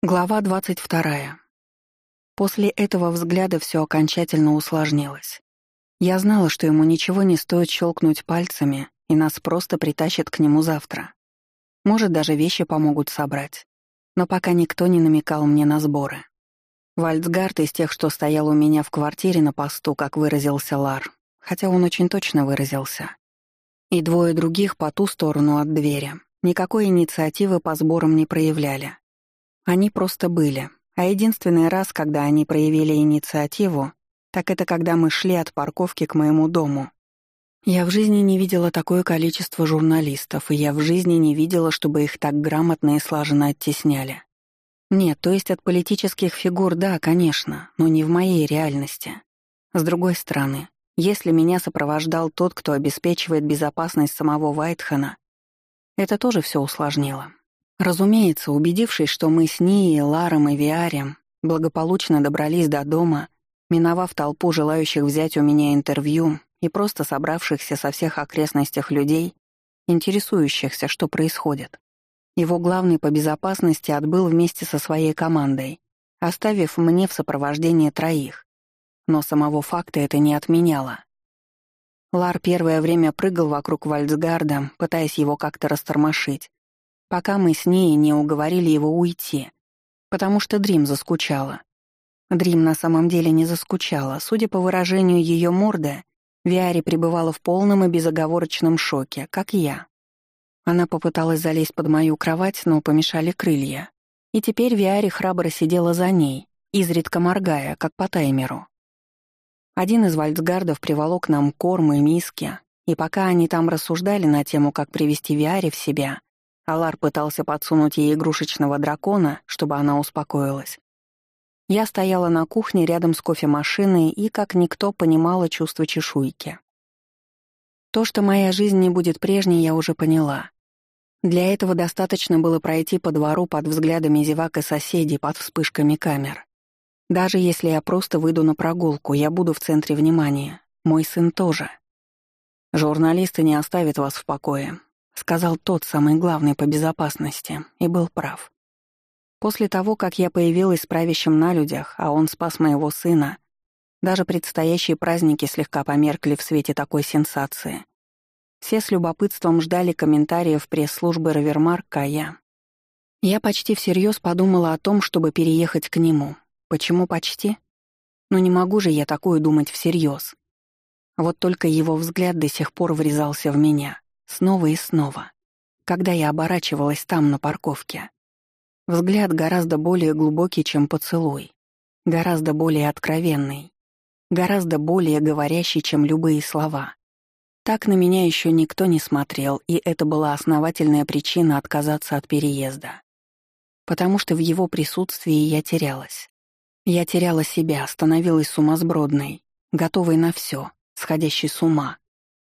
Глава 22. После этого взгляда все окончательно усложнилось. Я знала, что ему ничего не стоит щелкнуть пальцами, и нас просто притащат к нему завтра. Может, даже вещи помогут собрать. Но пока никто не намекал мне на сборы. Вальцгард из тех, что стоял у меня в квартире на посту, как выразился Лар, хотя он очень точно выразился. И двое других по ту сторону от двери. Никакой инициативы по сборам не проявляли. Они просто были. А единственный раз, когда они проявили инициативу, так это когда мы шли от парковки к моему дому. Я в жизни не видела такое количество журналистов, и я в жизни не видела, чтобы их так грамотно и слаженно оттесняли. Нет, то есть от политических фигур, да, конечно, но не в моей реальности. С другой стороны, если меня сопровождал тот, кто обеспечивает безопасность самого Вайтхана, это тоже все усложнило. Разумеется, убедившись, что мы с ней, Ларом и Виарем благополучно добрались до дома, миновав толпу желающих взять у меня интервью и просто собравшихся со всех окрестностях людей, интересующихся, что происходит. Его главный по безопасности отбыл вместе со своей командой, оставив мне в сопровождении троих. Но самого факта это не отменяло. Лар первое время прыгал вокруг Вальцгарда, пытаясь его как-то растормошить, пока мы с ней не уговорили его уйти, потому что Дрим заскучала. Дрим на самом деле не заскучала. Судя по выражению ее морды, Виари пребывала в полном и безоговорочном шоке, как я. Она попыталась залезть под мою кровать, но помешали крылья. И теперь Виари храбро сидела за ней, изредка моргая, как по таймеру. Один из вальцгардов приволок нам корм и миски, и пока они там рассуждали на тему, как привести Виари в себя, Алар пытался подсунуть ей игрушечного дракона, чтобы она успокоилась. Я стояла на кухне рядом с кофемашиной и, как никто, понимала чувство чешуйки. То, что моя жизнь не будет прежней, я уже поняла. Для этого достаточно было пройти по двору под взглядами зевак и соседей, под вспышками камер. Даже если я просто выйду на прогулку, я буду в центре внимания. Мой сын тоже. Журналисты не оставят вас в покое сказал тот самый главный по безопасности, и был прав. После того, как я появилась с правящим на людях, а он спас моего сына, даже предстоящие праздники слегка померкли в свете такой сенсации. Все с любопытством ждали комментариев пресс-службы Равермарка, а я... Я почти всерьез подумала о том, чтобы переехать к нему. Почему почти? Но не могу же я такое думать всерьез. Вот только его взгляд до сих пор врезался в меня снова и снова, когда я оборачивалась там, на парковке. Взгляд гораздо более глубокий, чем поцелуй, гораздо более откровенный, гораздо более говорящий, чем любые слова. Так на меня еще никто не смотрел, и это была основательная причина отказаться от переезда. Потому что в его присутствии я терялась. Я теряла себя, становилась сумасбродной, готовой на все, сходящей с ума,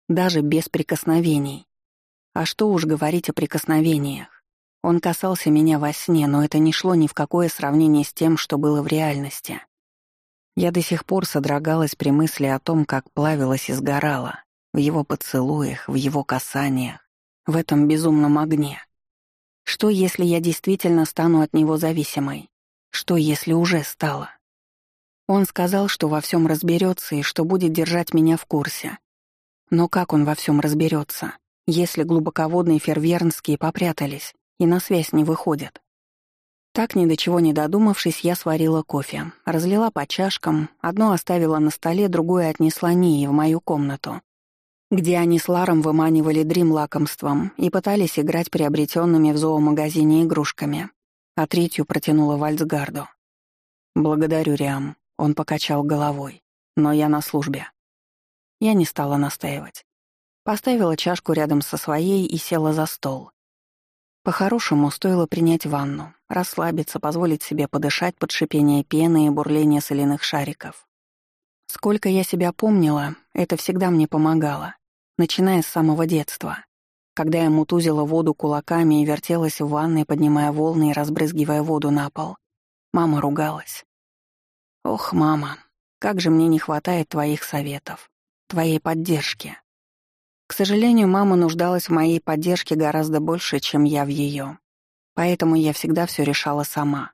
даже без прикосновений, а что уж говорить о прикосновениях. Он касался меня во сне, но это не шло ни в какое сравнение с тем, что было в реальности. Я до сих пор содрогалась при мысли о том, как плавилась и сгорала в его поцелуях, в его касаниях, в этом безумном огне. Что, если я действительно стану от него зависимой? Что, если уже стала? Он сказал, что во всем разберется и что будет держать меня в курсе. Но как он во всем разберется? если глубоководные фервернские попрятались и на связь не выходят. Так, ни до чего не додумавшись, я сварила кофе, разлила по чашкам, одно оставила на столе, другое отнесла Нии в мою комнату, где они с Ларом выманивали дрим лакомством и пытались играть приобретенными в зоомагазине игрушками, а третью протянула Вальцгарду. «Благодарю, Риам», — он покачал головой, — «но я на службе». Я не стала настаивать. Поставила чашку рядом со своей и села за стол. По-хорошему стоило принять ванну, расслабиться, позволить себе подышать под шипение пены и бурление соляных шариков. Сколько я себя помнила, это всегда мне помогало, начиная с самого детства, когда я мутузила воду кулаками и вертелась в ванной, поднимая волны и разбрызгивая воду на пол. Мама ругалась. «Ох, мама, как же мне не хватает твоих советов, твоей поддержки». К сожалению, мама нуждалась в моей поддержке гораздо больше, чем я в ее. Поэтому я всегда все решала сама.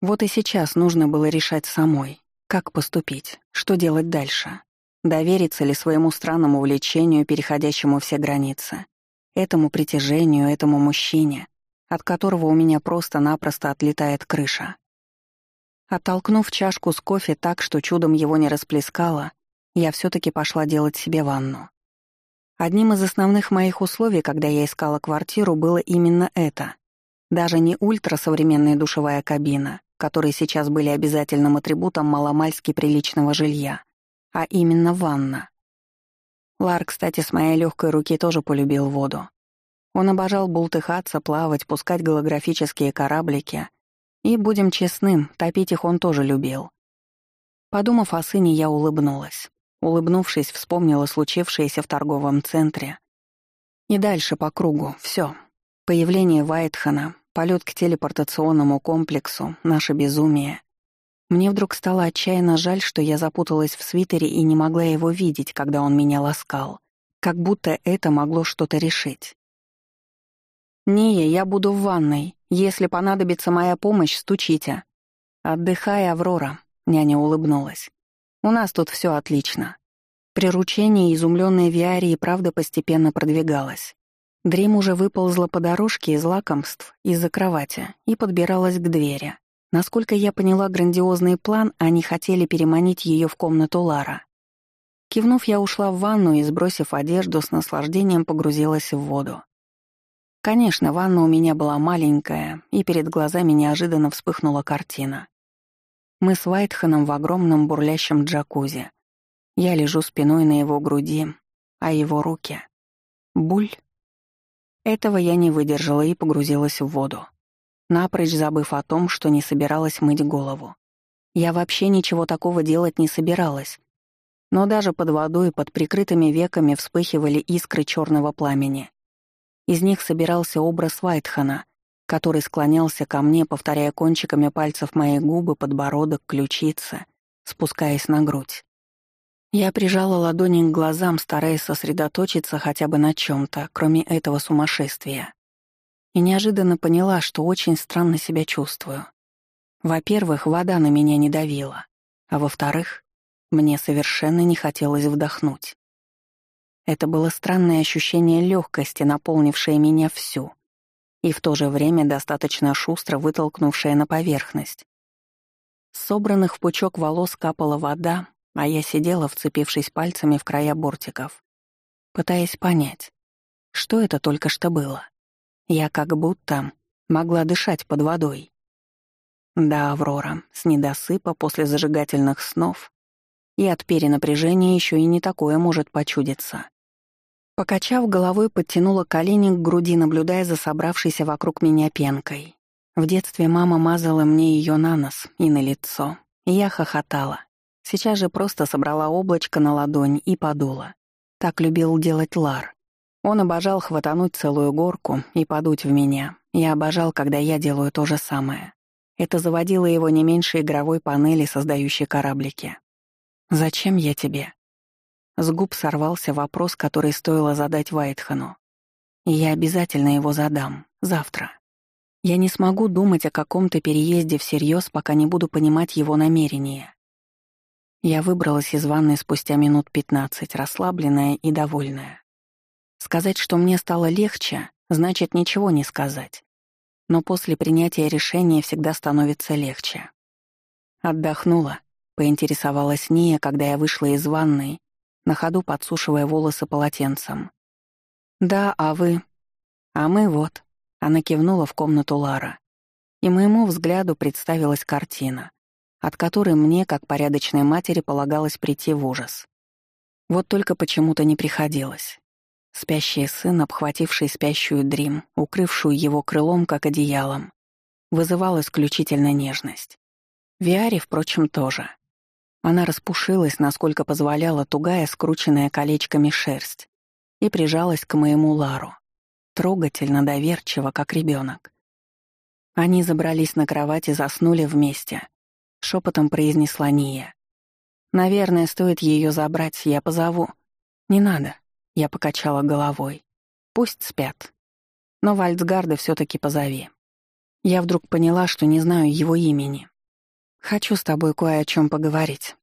Вот и сейчас нужно было решать самой, как поступить, что делать дальше. Довериться ли своему странному увлечению, переходящему все границы, этому притяжению, этому мужчине, от которого у меня просто-напросто отлетает крыша. Оттолкнув чашку с кофе так, что чудом его не расплескала, я все таки пошла делать себе ванну. Одним из основных моих условий, когда я искала квартиру, было именно это. Даже не ультрасовременная душевая кабина, которые сейчас были обязательным атрибутом маломальски приличного жилья, а именно ванна. Лар, кстати, с моей легкой руки тоже полюбил воду. Он обожал бултыхаться, плавать, пускать голографические кораблики. И, будем честным, топить их он тоже любил. Подумав о сыне, я улыбнулась улыбнувшись, вспомнила случившееся в торговом центре. И дальше по кругу. Все. Появление Вайтхана, полет к телепортационному комплексу, наше безумие. Мне вдруг стало отчаянно жаль, что я запуталась в свитере и не могла его видеть, когда он меня ласкал. Как будто это могло что-то решить. «Ния, я буду в ванной. Если понадобится моя помощь, стучите». «Отдыхай, Аврора», — няня улыбнулась. У нас тут все отлично. Приручение изумленной Виарии правда постепенно продвигалось. Дрим уже выползла по дорожке из лакомств, из-за кровати, и подбиралась к двери. Насколько я поняла грандиозный план, они хотели переманить ее в комнату Лара. Кивнув, я ушла в ванну и, сбросив одежду, с наслаждением погрузилась в воду. Конечно, ванна у меня была маленькая, и перед глазами неожиданно вспыхнула картина. Мы с Вайтханом в огромном бурлящем джакузи. Я лежу спиной на его груди, а его руки... Буль. Этого я не выдержала и погрузилась в воду, напрочь забыв о том, что не собиралась мыть голову. Я вообще ничего такого делать не собиралась. Но даже под водой, под прикрытыми веками вспыхивали искры черного пламени. Из них собирался образ Вайтхана — который склонялся ко мне, повторяя кончиками пальцев мои губы, подбородок, ключица, спускаясь на грудь. Я прижала ладони к глазам, стараясь сосредоточиться хотя бы на чем то кроме этого сумасшествия. И неожиданно поняла, что очень странно себя чувствую. Во-первых, вода на меня не давила, а во-вторых, мне совершенно не хотелось вдохнуть. Это было странное ощущение легкости, наполнившее меня всю — и в то же время достаточно шустро вытолкнувшая на поверхность. Собранных в пучок волос капала вода, а я сидела, вцепившись пальцами в края бортиков, пытаясь понять, что это только что было. Я как будто могла дышать под водой. Да, Аврора, с недосыпа после зажигательных снов и от перенапряжения еще и не такое может почудиться. Покачав головой, подтянула колени к груди, наблюдая за собравшейся вокруг меня пенкой. В детстве мама мазала мне ее на нос и на лицо. И я хохотала. Сейчас же просто собрала облачко на ладонь и подула. Так любил делать Лар. Он обожал хватануть целую горку и подуть в меня. Я обожал, когда я делаю то же самое. Это заводило его не меньше игровой панели, создающей кораблики. «Зачем я тебе?» С губ сорвался вопрос, который стоило задать Вайтхану. И я обязательно его задам. Завтра. Я не смогу думать о каком-то переезде всерьез, пока не буду понимать его намерения. Я выбралась из ванной спустя минут пятнадцать, расслабленная и довольная. Сказать, что мне стало легче, значит ничего не сказать. Но после принятия решения всегда становится легче. Отдохнула, поинтересовалась Ния, когда я вышла из ванной на ходу подсушивая волосы полотенцем. «Да, а вы?» «А мы вот», — она кивнула в комнату Лара. И моему взгляду представилась картина, от которой мне, как порядочной матери, полагалось прийти в ужас. Вот только почему-то не приходилось. Спящий сын, обхвативший спящую Дрим, укрывшую его крылом, как одеялом, вызывал исключительно нежность. Виаре, впрочем, тоже — она распушилась, насколько позволяла тугая, скрученная колечками шерсть, и прижалась к моему Лару, трогательно доверчиво, как ребенок. Они забрались на кровать и заснули вместе, шепотом произнесла Ния. «Наверное, стоит ее забрать, я позову». «Не надо», — я покачала головой. «Пусть спят. Но Вальцгарда все таки позови». Я вдруг поняла, что не знаю его имени. «Хочу с тобой кое о чем поговорить».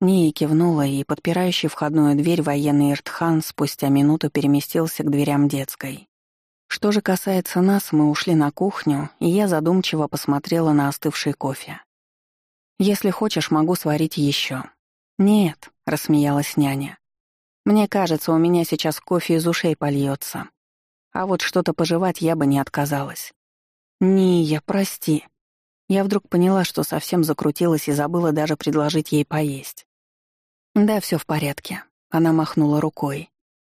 Ния кивнула, и подпирающий входную дверь военный Иртхан спустя минуту переместился к дверям детской. Что же касается нас, мы ушли на кухню, и я задумчиво посмотрела на остывший кофе. «Если хочешь, могу сварить еще». «Нет», — рассмеялась няня. «Мне кажется, у меня сейчас кофе из ушей польется. А вот что-то пожевать я бы не отказалась». «Ния, прости», я вдруг поняла, что совсем закрутилась и забыла даже предложить ей поесть. «Да, все в порядке», — она махнула рукой.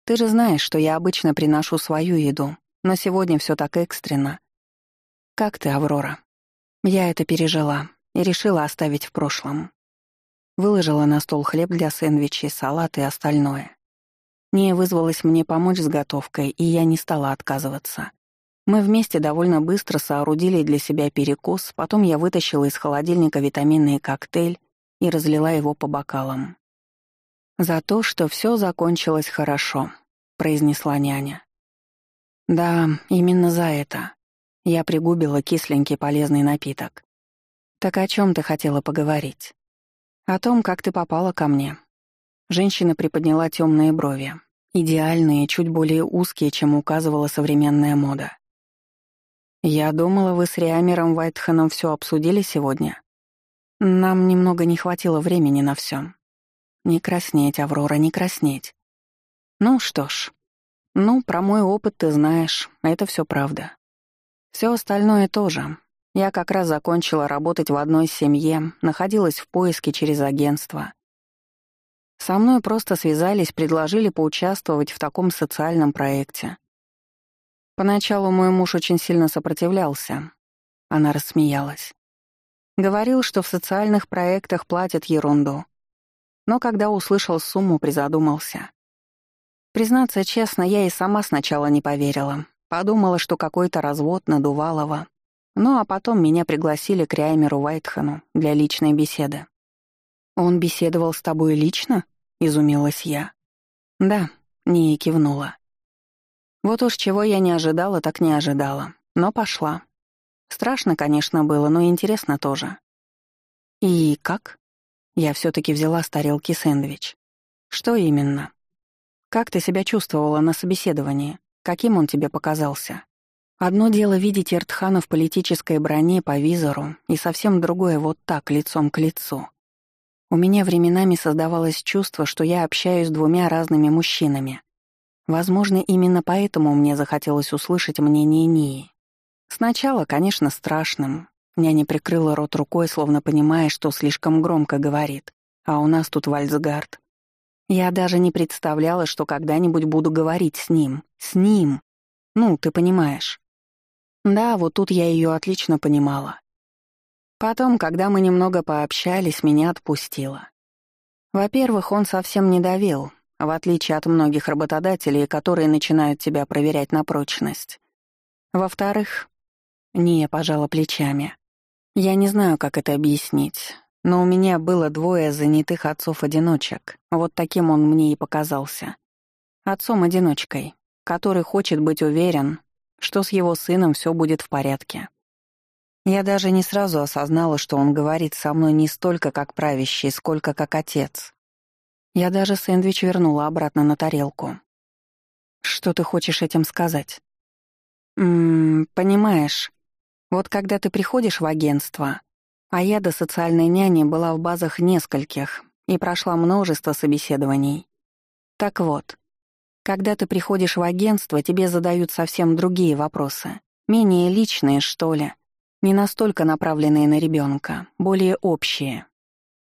«Ты же знаешь, что я обычно приношу свою еду, но сегодня все так экстренно. Как ты, Аврора?» Я это пережила и решила оставить в прошлом. Выложила на стол хлеб для сэндвичей, салат и остальное. Не вызвалась мне помочь с готовкой, и я не стала отказываться. Мы вместе довольно быстро соорудили для себя перекус, потом я вытащила из холодильника витаминный коктейль и разлила его по бокалам. «За то, что все закончилось хорошо», — произнесла няня. «Да, именно за это». Я пригубила кисленький полезный напиток. «Так о чем ты хотела поговорить?» «О том, как ты попала ко мне». Женщина приподняла темные брови, идеальные, чуть более узкие, чем указывала современная мода. «Я думала, вы с Риамером Вайтхеном все обсудили сегодня. Нам немного не хватило времени на все. Не краснеть, Аврора, не краснеть. Ну что ж. Ну, про мой опыт ты знаешь, это все правда. Все остальное тоже. Я как раз закончила работать в одной семье, находилась в поиске через агентство. Со мной просто связались, предложили поучаствовать в таком социальном проекте. Поначалу мой муж очень сильно сопротивлялся. Она рассмеялась. Говорил, что в социальных проектах платят ерунду. Но когда услышал сумму, призадумался. Признаться честно, я и сама сначала не поверила. Подумала, что какой-то развод надувалово. Ну а потом меня пригласили к Реймеру Вайтхану для личной беседы. «Он беседовал с тобой лично?» — изумилась я. «Да», — Ния кивнула. Вот уж чего я не ожидала, так не ожидала. Но пошла. Страшно, конечно, было, но интересно тоже. И как? Я все-таки взяла с тарелки сэндвич. Что именно? Как ты себя чувствовала на собеседовании? Каким он тебе показался? Одно дело видеть Эртхана в политической броне по визору, и совсем другое вот так, лицом к лицу. У меня временами создавалось чувство, что я общаюсь с двумя разными мужчинами. Возможно, именно поэтому мне захотелось услышать мнение Нии. Сначала, конечно, страшным. Няня прикрыла рот рукой, словно понимая, что слишком громко говорит. А у нас тут вальцгард. Я даже не представляла, что когда-нибудь буду говорить с ним. С ним. Ну, ты понимаешь. Да, вот тут я ее отлично понимала. Потом, когда мы немного пообщались, меня отпустило. Во-первых, он совсем не давил, в отличие от многих работодателей, которые начинают тебя проверять на прочность. Во-вторых, Ния пожала плечами. Я не знаю, как это объяснить, но у меня было двое занятых отцов-одиночек. Вот таким он мне и показался. Отцом-одиночкой, который хочет быть уверен, что с его сыном все будет в порядке. Я даже не сразу осознала, что он говорит со мной не столько как правящий, сколько как отец. Я даже сэндвич вернула обратно на тарелку. «Что ты хочешь этим сказать?» «Ммм, понимаешь, вот когда ты приходишь в агентство, а я до социальной няни была в базах нескольких и прошла множество собеседований. Так вот, когда ты приходишь в агентство, тебе задают совсем другие вопросы, менее личные, что ли, не настолько направленные на ребенка, более общие.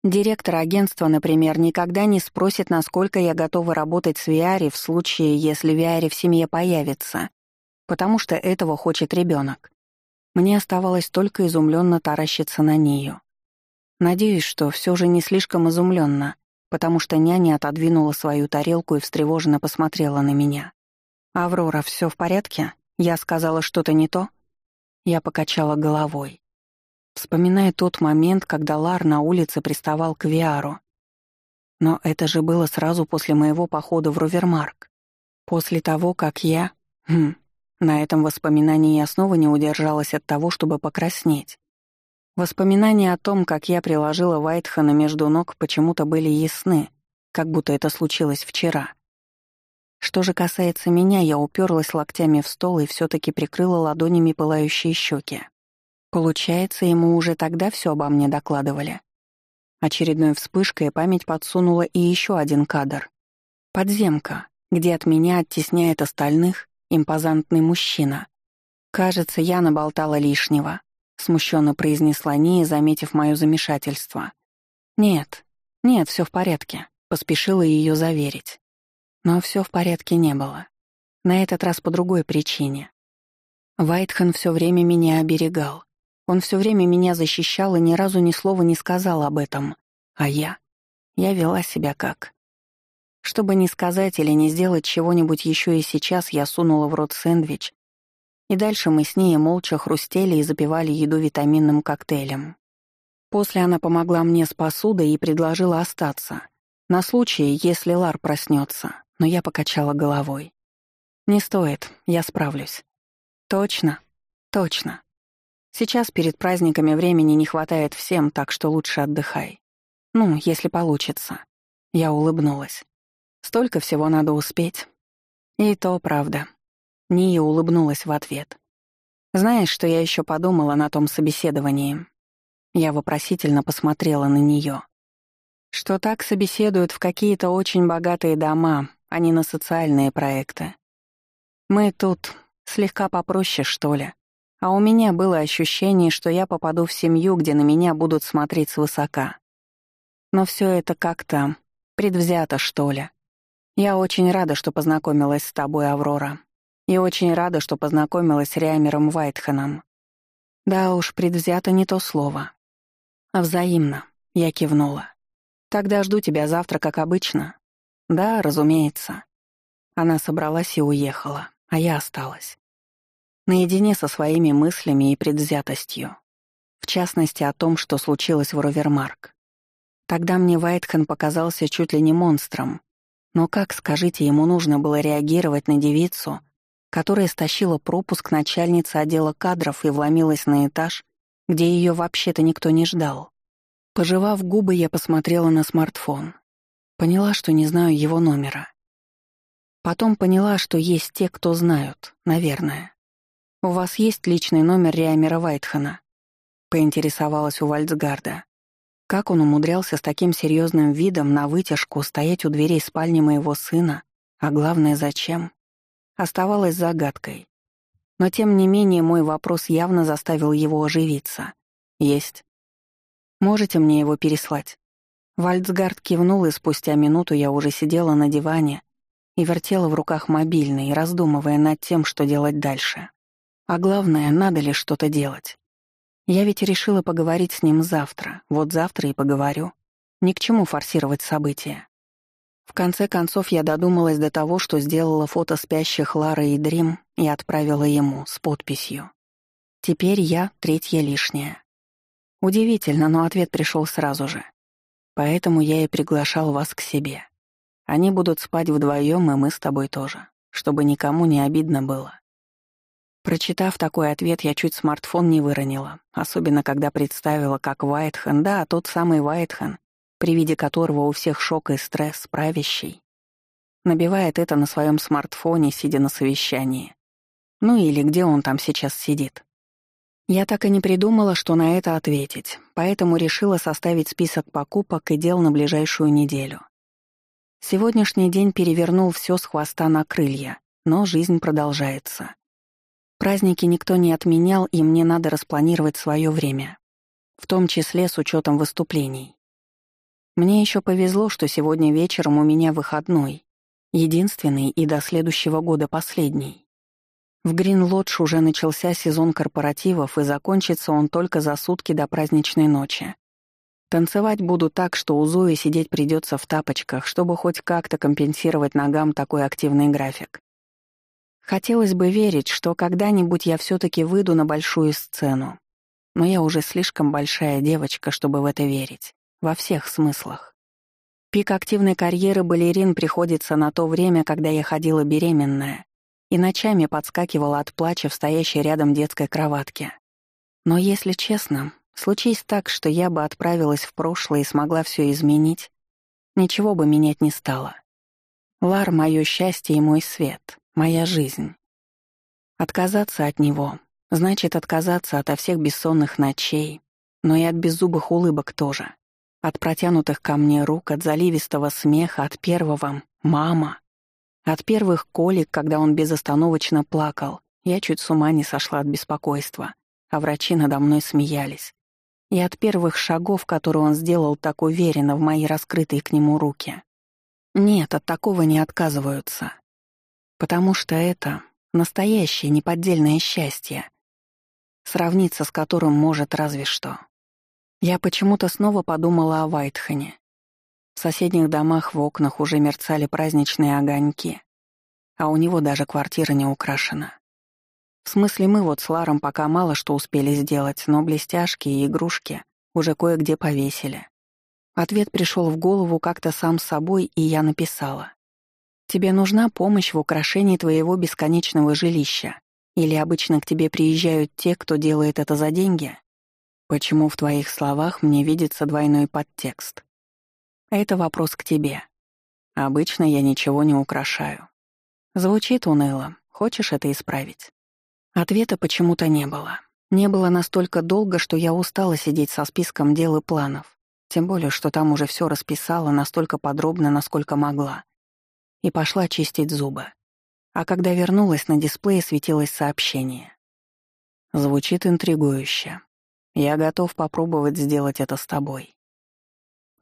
Директор агентства, например, никогда не спросит, насколько я готова работать с Виари в случае, если Виари в семье появится, потому что этого хочет ребенок. Мне оставалось только изумленно таращиться на нее. Надеюсь, что все же не слишком изумленно, потому что няня отодвинула свою тарелку и встревоженно посмотрела на меня. «Аврора, все в порядке? Я сказала что-то не то?» Я покачала головой вспоминая тот момент, когда Лар на улице приставал к Виару. Но это же было сразу после моего похода в Рувермарк. После того, как я... Хм, на этом воспоминании я снова не удержалась от того, чтобы покраснеть. Воспоминания о том, как я приложила Вайтхана между ног, почему-то были ясны, как будто это случилось вчера. Что же касается меня, я уперлась локтями в стол и все таки прикрыла ладонями пылающие щеки. Получается, ему уже тогда все обо мне докладывали. Очередной вспышкой память подсунула и еще один кадр. Подземка, где от меня оттесняет остальных импозантный мужчина. Кажется, я наболтала лишнего, смущенно произнесла Ния, заметив мое замешательство. Нет, нет, все в порядке, поспешила ее заверить. Но все в порядке не было. На этот раз по другой причине. Вайтхан все время меня оберегал, он все время меня защищал и ни разу ни слова не сказал об этом. А я? Я вела себя как? Чтобы не сказать или не сделать чего-нибудь еще и сейчас, я сунула в рот сэндвич. И дальше мы с ней молча хрустели и запивали еду витаминным коктейлем. После она помогла мне с посудой и предложила остаться. На случай, если Лар проснется. Но я покачала головой. «Не стоит, я справлюсь». «Точно, точно». Сейчас перед праздниками времени не хватает всем, так что лучше отдыхай. Ну, если получится. Я улыбнулась. Столько всего надо успеть. И то правда. Ния улыбнулась в ответ. Знаешь, что я еще подумала на том собеседовании? Я вопросительно посмотрела на нее. Что так собеседуют в какие-то очень богатые дома, а не на социальные проекты. Мы тут слегка попроще, что ли. А у меня было ощущение, что я попаду в семью, где на меня будут смотреть свысока. Но все это как-то предвзято, что ли. Я очень рада, что познакомилась с тобой, Аврора. И очень рада, что познакомилась с Риамером Вайтханом. Да уж, предвзято не то слово. А взаимно, я кивнула. Тогда жду тебя завтра, как обычно. Да, разумеется. Она собралась и уехала, а я осталась наедине со своими мыслями и предвзятостью. В частности, о том, что случилось в Ровермарк. Тогда мне Вайтхен показался чуть ли не монстром. Но как, скажите, ему нужно было реагировать на девицу, которая стащила пропуск начальницы отдела кадров и вломилась на этаж, где ее вообще-то никто не ждал? Пожевав губы, я посмотрела на смартфон. Поняла, что не знаю его номера. Потом поняла, что есть те, кто знают, наверное. «У вас есть личный номер Риамера Вайтхана?» — поинтересовалась у Вальцгарда. Как он умудрялся с таким серьезным видом на вытяжку стоять у дверей спальни моего сына, а главное, зачем, оставалось загадкой. Но тем не менее мой вопрос явно заставил его оживиться. «Есть. Можете мне его переслать?» Вальцгард кивнул, и спустя минуту я уже сидела на диване и вертела в руках мобильный, раздумывая над тем, что делать дальше. А главное, надо ли что-то делать. Я ведь решила поговорить с ним завтра. Вот завтра и поговорю. Ни к чему форсировать события. В конце концов, я додумалась до того, что сделала фото спящих Лары и Дрим и отправила ему с подписью. Теперь я третья лишняя. Удивительно, но ответ пришел сразу же. Поэтому я и приглашал вас к себе. Они будут спать вдвоем, и мы с тобой тоже, чтобы никому не обидно было. Прочитав такой ответ, я чуть смартфон не выронила, особенно когда представила, как Вайтхан, да, тот самый Вайтхен, при виде которого у всех шок и стресс, правящий, набивает это на своем смартфоне, сидя на совещании. Ну или где он там сейчас сидит. Я так и не придумала, что на это ответить, поэтому решила составить список покупок и дел на ближайшую неделю. Сегодняшний день перевернул все с хвоста на крылья, но жизнь продолжается. Праздники никто не отменял, и мне надо распланировать свое время, в том числе с учетом выступлений. Мне еще повезло, что сегодня вечером у меня выходной, единственный и до следующего года последний. В Грин-Лодж уже начался сезон корпоративов, и закончится он только за сутки до праздничной ночи. Танцевать буду так, что у Зои сидеть придется в тапочках, чтобы хоть как-то компенсировать ногам такой активный график. Хотелось бы верить, что когда-нибудь я все таки выйду на большую сцену. Но я уже слишком большая девочка, чтобы в это верить. Во всех смыслах. Пик активной карьеры балерин приходится на то время, когда я ходила беременная и ночами подскакивала от плача в стоящей рядом детской кроватке. Но если честно, случись так, что я бы отправилась в прошлое и смогла все изменить, ничего бы менять не стало. Лар — мое счастье и мой свет. Моя жизнь. Отказаться от него значит отказаться от всех бессонных ночей, но и от беззубых улыбок тоже. От протянутых ко мне рук, от заливистого смеха, от первого «мама». От первых колик, когда он безостановочно плакал, я чуть с ума не сошла от беспокойства, а врачи надо мной смеялись. И от первых шагов, которые он сделал так уверенно в мои раскрытые к нему руки. Нет, от такого не отказываются потому что это настоящее неподдельное счастье, сравниться с которым может разве что. Я почему-то снова подумала о Вайтхане. В соседних домах в окнах уже мерцали праздничные огоньки, а у него даже квартира не украшена. В смысле, мы вот с Ларом пока мало что успели сделать, но блестяшки и игрушки уже кое-где повесили. Ответ пришел в голову как-то сам собой, и я написала. Тебе нужна помощь в украшении твоего бесконечного жилища. Или обычно к тебе приезжают те, кто делает это за деньги? Почему в твоих словах мне видится двойной подтекст? Это вопрос к тебе. Обычно я ничего не украшаю. Звучит уныло. Хочешь это исправить? Ответа почему-то не было. Не было настолько долго, что я устала сидеть со списком дел и планов. Тем более, что там уже все расписала настолько подробно, насколько могла и пошла чистить зубы. А когда вернулась, на дисплее светилось сообщение. Звучит интригующе. Я готов попробовать сделать это с тобой.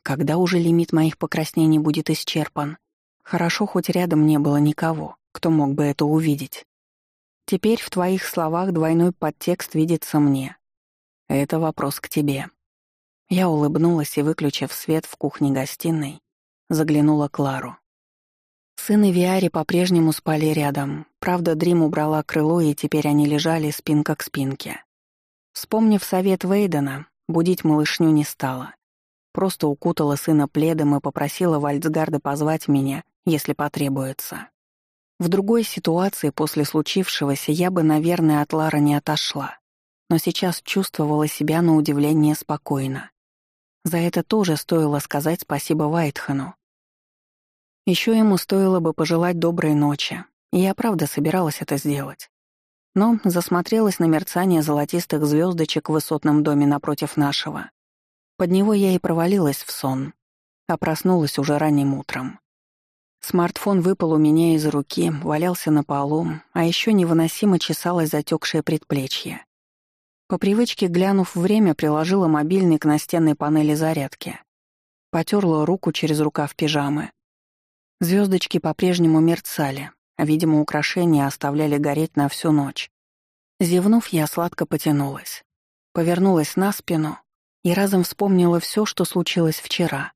Когда уже лимит моих покраснений будет исчерпан? Хорошо, хоть рядом не было никого, кто мог бы это увидеть. Теперь в твоих словах двойной подтекст видится мне. Это вопрос к тебе. Я улыбнулась и, выключив свет в кухне-гостиной, заглянула Клару. Сын и Виари по-прежнему спали рядом. Правда, Дрим убрала крыло, и теперь они лежали спинка к спинке. Вспомнив совет Вейдена, будить малышню не стала. Просто укутала сына пледом и попросила Вальцгарда позвать меня, если потребуется. В другой ситуации после случившегося я бы, наверное, от Лары не отошла. Но сейчас чувствовала себя на удивление спокойно. За это тоже стоило сказать спасибо Вайтхану. Ещё ему стоило бы пожелать доброй ночи. И я правда собиралась это сделать. Но засмотрелась на мерцание золотистых звездочек в высотном доме напротив нашего. Под него я и провалилась в сон, а проснулась уже ранним утром. Смартфон выпал у меня из руки, валялся на полу, а ещё невыносимо чесалось затекшее предплечье. По привычке, глянув время, приложила мобильный к настенной панели зарядки. потёрла руку через рукав пижамы. Звездочки по-прежнему мерцали, а, видимо, украшения оставляли гореть на всю ночь. Зевнув, я сладко потянулась. Повернулась на спину и разом вспомнила все, что случилось вчера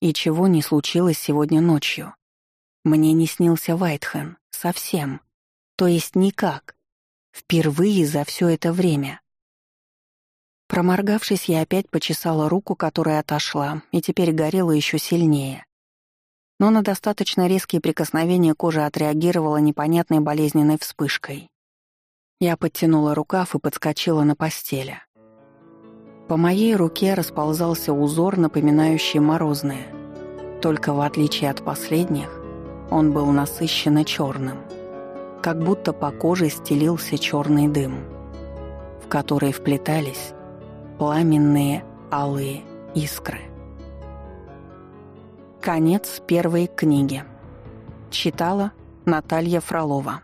и чего не случилось сегодня ночью. Мне не снился Вайтхен. Совсем. То есть никак. Впервые за все это время. Проморгавшись, я опять почесала руку, которая отошла, и теперь горела еще сильнее но на достаточно резкие прикосновения кожа отреагировала непонятной болезненной вспышкой. Я подтянула рукав и подскочила на постели. По моей руке расползался узор, напоминающий морозные. Только в отличие от последних, он был насыщенно черным. Как будто по коже стелился черный дым, в который вплетались пламенные алые искры. Конец первой книги. Читала Наталья Фролова.